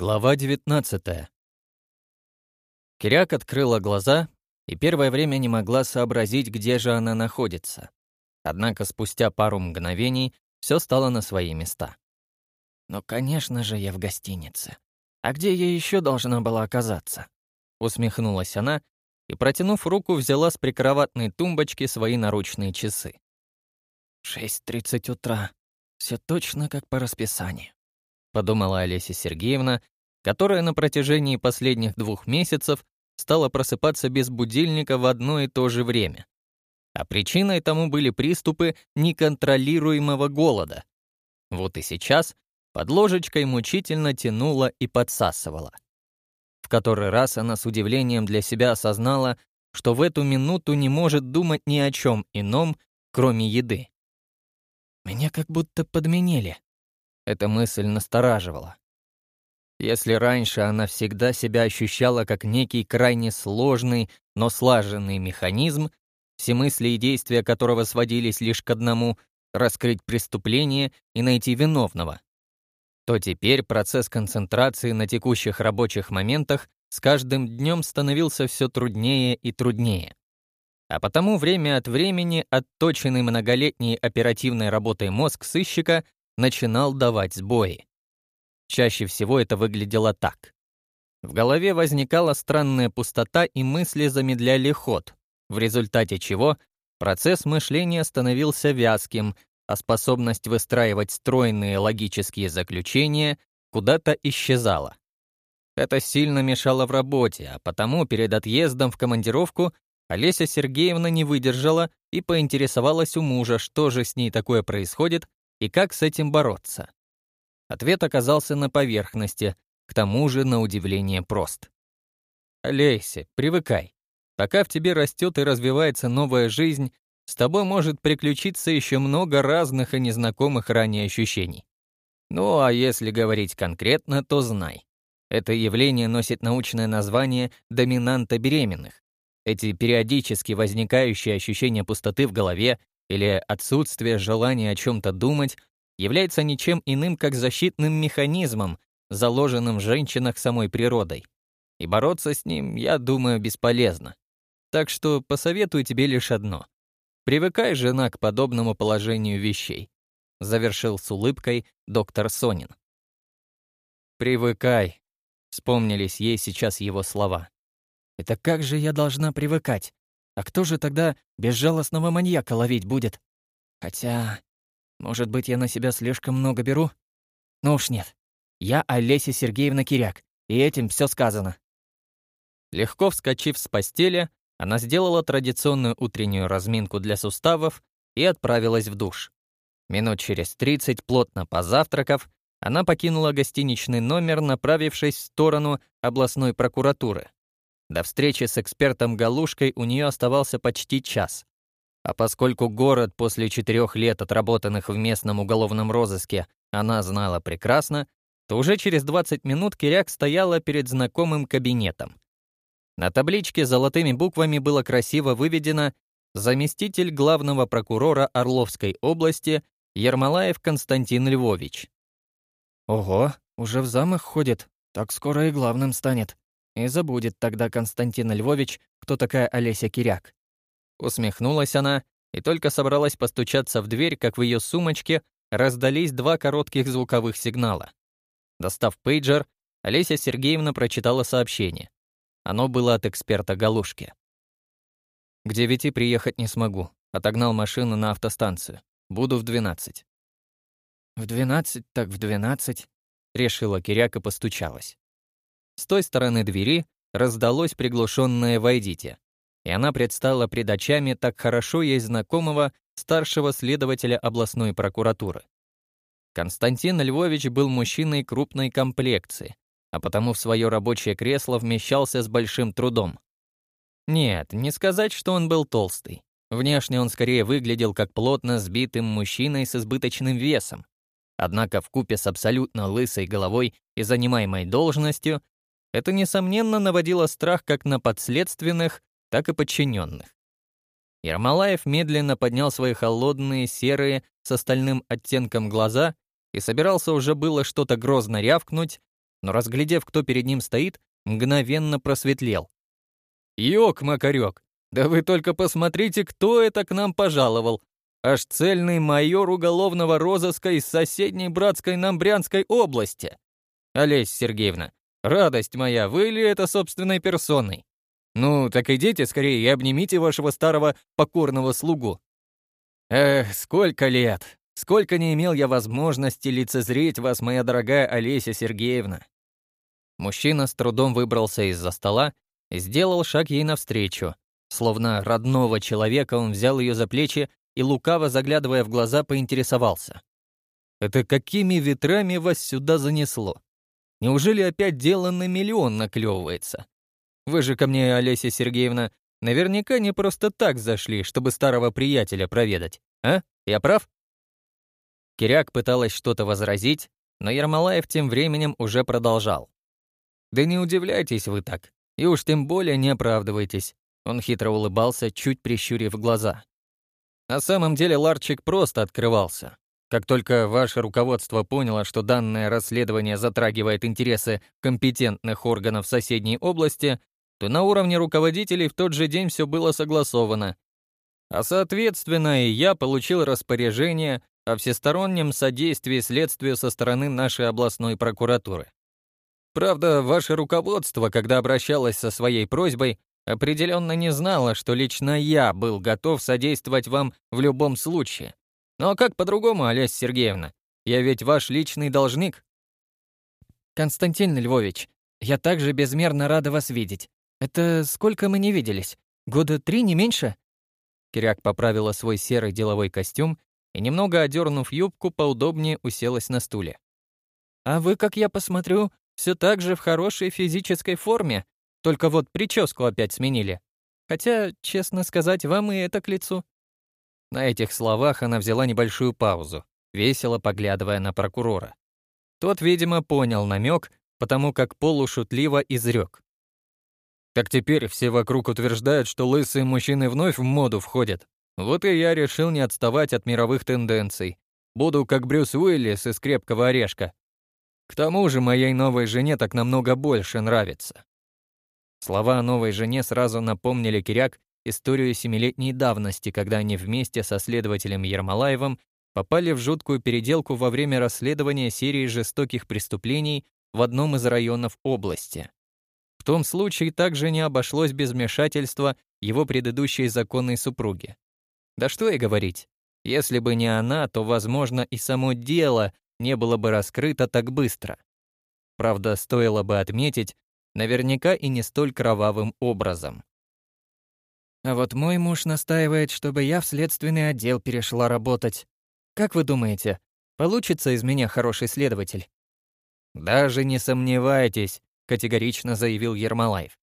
Глава 19. Киряк открыла глаза и первое время не могла сообразить, где же она находится. Однако спустя пару мгновений все стало на свои места. «Ну, конечно же, я в гостинице. А где я еще должна была оказаться?» Усмехнулась она и, протянув руку, взяла с прикроватной тумбочки свои наручные часы. «Шесть тридцать утра. Все точно как по расписанию». — подумала Олеся Сергеевна, которая на протяжении последних двух месяцев стала просыпаться без будильника в одно и то же время. А причиной тому были приступы неконтролируемого голода. Вот и сейчас под ложечкой мучительно тянула и подсасывала. В который раз она с удивлением для себя осознала, что в эту минуту не может думать ни о чем ином, кроме еды. «Меня как будто подменили», эта мысль настораживала. Если раньше она всегда себя ощущала как некий крайне сложный, но слаженный механизм, все мысли и действия которого сводились лишь к одному — раскрыть преступление и найти виновного, то теперь процесс концентрации на текущих рабочих моментах с каждым днем становился все труднее и труднее. А потому время от времени отточенный многолетней оперативной работой мозг сыщика начинал давать сбои. Чаще всего это выглядело так. В голове возникала странная пустота, и мысли замедляли ход, в результате чего процесс мышления становился вязким, а способность выстраивать стройные логические заключения куда-то исчезала. Это сильно мешало в работе, а потому перед отъездом в командировку Олеся Сергеевна не выдержала и поинтересовалась у мужа, что же с ней такое происходит, и как с этим бороться? Ответ оказался на поверхности, к тому же на удивление прост. Олейся, привыкай. Пока в тебе растет и развивается новая жизнь, с тобой может приключиться еще много разных и незнакомых ранее ощущений. Ну а если говорить конкретно, то знай. Это явление носит научное название доминанта беременных. Эти периодически возникающие ощущения пустоты в голове, или отсутствие желания о чем-то думать является ничем иным, как защитным механизмом, заложенным в женщинах самой природой. И бороться с ним, я думаю, бесполезно. Так что посоветую тебе лишь одно. Привыкай, жена, к подобному положению вещей. Завершил с улыбкой доктор Сонин. «Привыкай», — вспомнились ей сейчас его слова. «Это как же я должна привыкать? А кто же тогда безжалостного маньяка ловить будет? Хотя, может быть, я на себя слишком много беру? Ну уж нет. Я Олеся Сергеевна Киряк, и этим все сказано. Легко вскочив с постели, она сделала традиционную утреннюю разминку для суставов и отправилась в душ. Минут через 30, плотно позавтракав, она покинула гостиничный номер, направившись в сторону областной прокуратуры. До встречи с экспертом Галушкой у нее оставался почти час. А поскольку город после четырех лет, отработанных в местном уголовном розыске, она знала прекрасно, то уже через 20 минут Киряк стояла перед знакомым кабинетом. На табличке золотыми буквами было красиво выведено «Заместитель главного прокурора Орловской области Ермолаев Константин Львович». «Ого, уже в замах ходит, так скоро и главным станет», и забудет тогда Константин Львович, кто такая Олеся Киряк. Усмехнулась она и только собралась постучаться в дверь, как в ее сумочке раздались два коротких звуковых сигнала. Достав пейджер, Олеся Сергеевна прочитала сообщение. Оно было от эксперта Галушки. «К девяти приехать не смогу. Отогнал машину на автостанцию. Буду в двенадцать». «В двенадцать так в двенадцать», — решила Киряк и постучалась. С той стороны двери раздалось приглушенное «Войдите», и она предстала пред очами так хорошо ей знакомого старшего следователя областной прокуратуры. Константин Львович был мужчиной крупной комплекции, а потому в свое рабочее кресло вмещался с большим трудом. Нет, не сказать, что он был толстый. Внешне он скорее выглядел как плотно сбитым мужчиной с избыточным весом. Однако в купе с абсолютно лысой головой и занимаемой должностью это, несомненно, наводило страх как на подследственных, так и подчиненных. Ермолаев медленно поднял свои холодные, серые, с остальным оттенком глаза и собирался уже было что-то грозно рявкнуть, но, разглядев, кто перед ним стоит, мгновенно просветлел. «Ёк, Макарёк, да вы только посмотрите, кто это к нам пожаловал! Аж цельный майор уголовного розыска из соседней братской Намбрянской области! Олесь Сергеевна, Радость моя, вы ли это собственной персоной? Ну, так идите скорее и обнимите вашего старого покорного слугу. Эх, сколько лет! Сколько не имел я возможности лицезреть вас, моя дорогая Олеся Сергеевна!» Мужчина с трудом выбрался из-за стола и сделал шаг ей навстречу. Словно родного человека он взял ее за плечи и, лукаво заглядывая в глаза, поинтересовался. «Это какими ветрами вас сюда занесло?» Неужели опять дело на миллион наклевывается? Вы же ко мне, Олеся Сергеевна, наверняка не просто так зашли, чтобы старого приятеля проведать, а? Я прав?» Киряк пыталась что-то возразить, но Ермолаев тем временем уже продолжал. «Да не удивляйтесь вы так, и уж тем более не оправдывайтесь», он хитро улыбался, чуть прищурив глаза. На самом деле Ларчик просто открывался. Как только ваше руководство поняло, что данное расследование затрагивает интересы компетентных органов соседней области, то на уровне руководителей в тот же день все было согласовано. А соответственно и я получил распоряжение о всестороннем содействии следствию со стороны нашей областной прокуратуры. Правда, ваше руководство, когда обращалось со своей просьбой, определенно не знало, что лично я был готов содействовать вам в любом случае. Но как по-другому, Олеся Сергеевна? Я ведь ваш личный должник. Константин Львович, я также безмерно рада вас видеть. Это сколько мы не виделись? Года три, не меньше? Киряк поправила свой серый деловой костюм и, немного одернув юбку, поудобнее уселась на стуле. «А вы, как я посмотрю, все так же в хорошей физической форме, только вот прическу опять сменили. Хотя, честно сказать, вам и это к лицу. На этих словах она взяла небольшую паузу, весело поглядывая на прокурора. Тот, видимо, понял намек, потому как полушутливо изрек. «Так теперь все вокруг утверждают, что лысые мужчины вновь в моду входят. Вот и я решил не отставать от мировых тенденций. Буду как Брюс Уиллис из «Крепкого орешка». К тому же моей новой жене так намного больше нравится». Слова о новой жене сразу напомнили Киряк историю семилетней давности, когда они вместе со следователем Ермолаевым попали в жуткую переделку во время расследования серии жестоких преступлений в одном из районов области. В том случае также не обошлось без вмешательства его предыдущей законной супруги. Да что и говорить, если бы не она, то, возможно, и само дело не было бы раскрыто так быстро. Правда, стоило бы отметить, наверняка и не столь кровавым образом. А вот мой муж настаивает, чтобы я в следственный отдел перешла работать. Как вы думаете, получится из меня хороший следователь?» «Даже не сомневайтесь», — категорично заявил Ермолаев.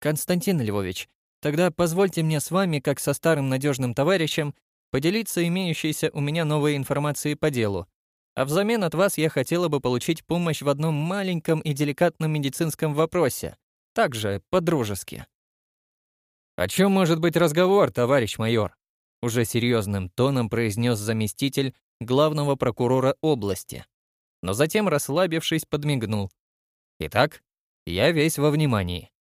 «Константин Львович, тогда позвольте мне с вами, как со старым надежным товарищем, поделиться имеющейся у меня новой информацией по делу. А взамен от вас я хотела бы получить помощь в одном маленьком и деликатном медицинском вопросе. Также по-дружески». «О чем может быть разговор, товарищ майор?» уже серьезным тоном произнес заместитель главного прокурора области. Но затем, расслабившись, подмигнул. «Итак, я весь во внимании».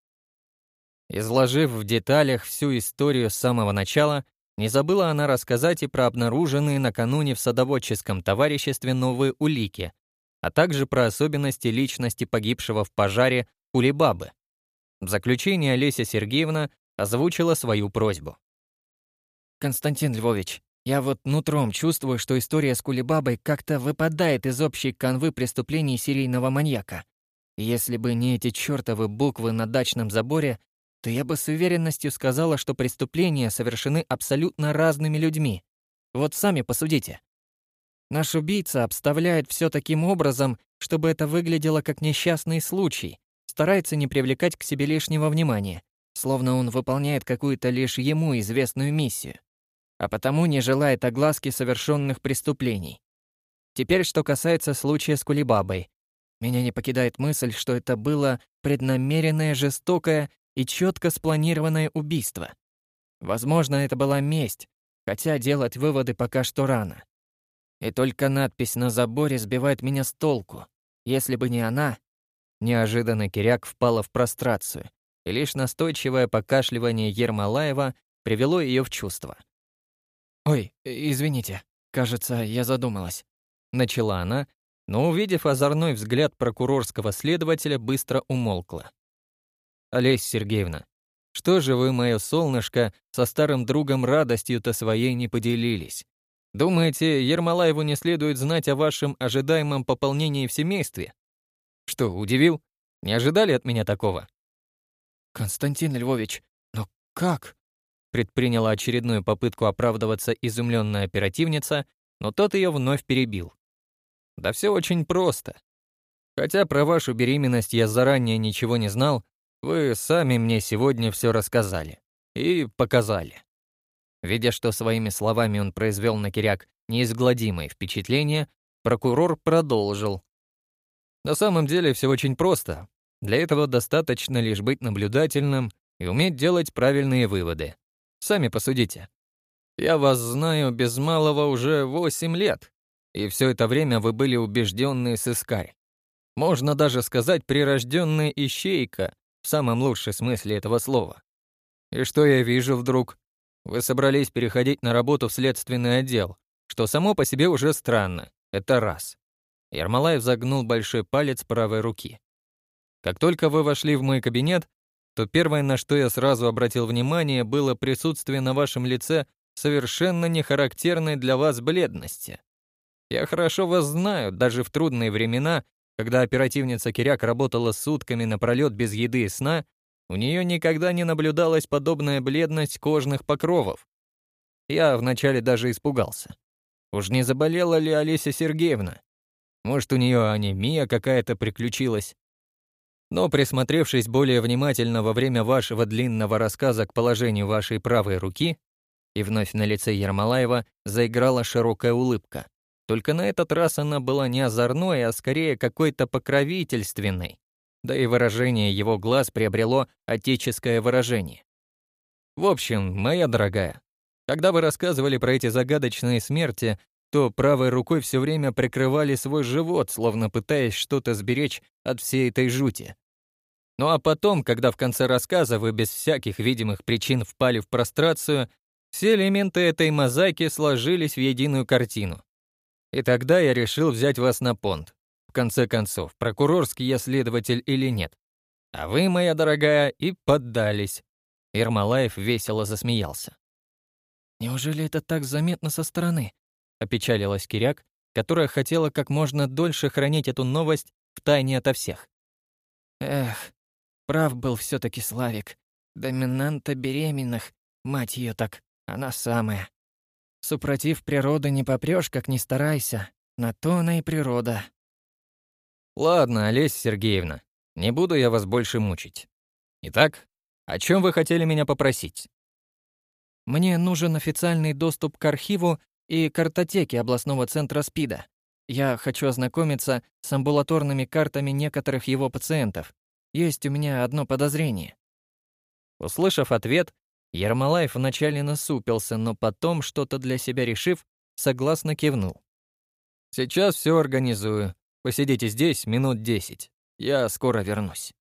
Изложив в деталях всю историю с самого начала, не забыла она рассказать и про обнаруженные накануне в садоводческом товариществе новые улики, а также про особенности личности погибшего в пожаре Кулебабы. В заключение Олеся Сергеевна озвучила свою просьбу. «Константин Львович, я вот нутром чувствую, что история с Кулебабой как-то выпадает из общей канвы преступлений серийного маньяка. Если бы не эти чёртовы буквы на дачном заборе, то я бы с уверенностью сказала, что преступления совершены абсолютно разными людьми. Вот сами посудите. Наш убийца обставляет все таким образом, чтобы это выглядело как несчастный случай, старается не привлекать к себе лишнего внимания, словно он выполняет какую-то лишь ему известную миссию, а потому не желает огласки совершенных преступлений. Теперь, что касается случая с Кулибабой. Меня не покидает мысль, что это было преднамеренное, жестокое и четко спланированное убийство. Возможно, это была месть, хотя делать выводы пока что рано. И только надпись на заборе сбивает меня с толку. Если бы не она... Неожиданно Киряк впала в прострацию, и лишь настойчивое покашливание Ермолаева привело ее в чувство. «Ой, извините, кажется, я задумалась», — начала она, но, увидев озорной взгляд прокурорского следователя, быстро умолкла. «Олеся Сергеевна, что же вы, мое солнышко, со старым другом радостью-то своей не поделились? Думаете, Ермолаеву не следует знать о вашем ожидаемом пополнении в семействе? Что, удивил? Не ожидали от меня такого?» «Константин Львович, но как?» предприняла очередную попытку оправдываться изумленная оперативница, но тот ее вновь перебил. «Да все очень просто. Хотя про вашу беременность я заранее ничего не знал, вы сами мне сегодня все рассказали и показали». Видя, что своими словами он произвел на Киряк неизгладимое впечатление, прокурор продолжил. «На самом деле все очень просто. Для этого достаточно лишь быть наблюдательным и уметь делать правильные выводы. Сами посудите. Я вас знаю без малого уже 8 лет, и все это время вы были убежденный сыскарь. Можно даже сказать прирожденный ищейка, в самом лучшем смысле этого слова. И что я вижу вдруг? Вы собрались переходить на работу в следственный отдел, что само по себе уже странно, это раз. Ермолаев загнул большой палец правой руки. Как только вы вошли в мой кабинет, то первое, на что я сразу обратил внимание, было присутствие на вашем лице совершенно нехарактерной для вас бледности. Я хорошо вас знаю, даже в трудные времена, когда оперативница Киряк работала сутками напролёт без еды и сна, у нее никогда не наблюдалась подобная бледность кожных покровов. Я вначале даже испугался. Уж не заболела ли Олеся Сергеевна? Может, у нее анемия какая-то приключилась? Но, присмотревшись более внимательно во время вашего длинного рассказа к положению вашей правой руки, и вновь на лице Ермолаева заиграла широкая улыбка. Только на этот раз она была не озорной, а скорее какой-то покровительственной. Да и выражение его глаз приобрело отеческое выражение. В общем, моя дорогая, когда вы рассказывали про эти загадочные смерти, что правой рукой все время прикрывали свой живот, словно пытаясь что-то сберечь от всей этой жути. Ну а потом, когда в конце рассказа вы без всяких видимых причин впали в прострацию, все элементы этой мозаики сложились в единую картину. И тогда я решил взять вас на понт. В конце концов, прокурорский я следователь или нет. А вы, моя дорогая, и поддались. Ермолаев весело засмеялся. Неужели это так заметно со стороны? опечалилась Киряк, которая хотела как можно дольше хранить эту новость в тайне ото всех. Эх, прав был все таки Славик. Доминанта беременных, мать ее так, она самая. Супротив природы не попрешь, как не старайся. На то она и природа. Ладно, Олеся Сергеевна, не буду я вас больше мучить. Итак, о чем вы хотели меня попросить? Мне нужен официальный доступ к архиву и картотеки областного центра СПИДа. Я хочу ознакомиться с амбулаторными картами некоторых его пациентов. Есть у меня одно подозрение». Услышав ответ, Ермолаев вначале насупился, но потом, что-то для себя решив, согласно кивнул. «Сейчас все организую. Посидите здесь минут десять. Я скоро вернусь».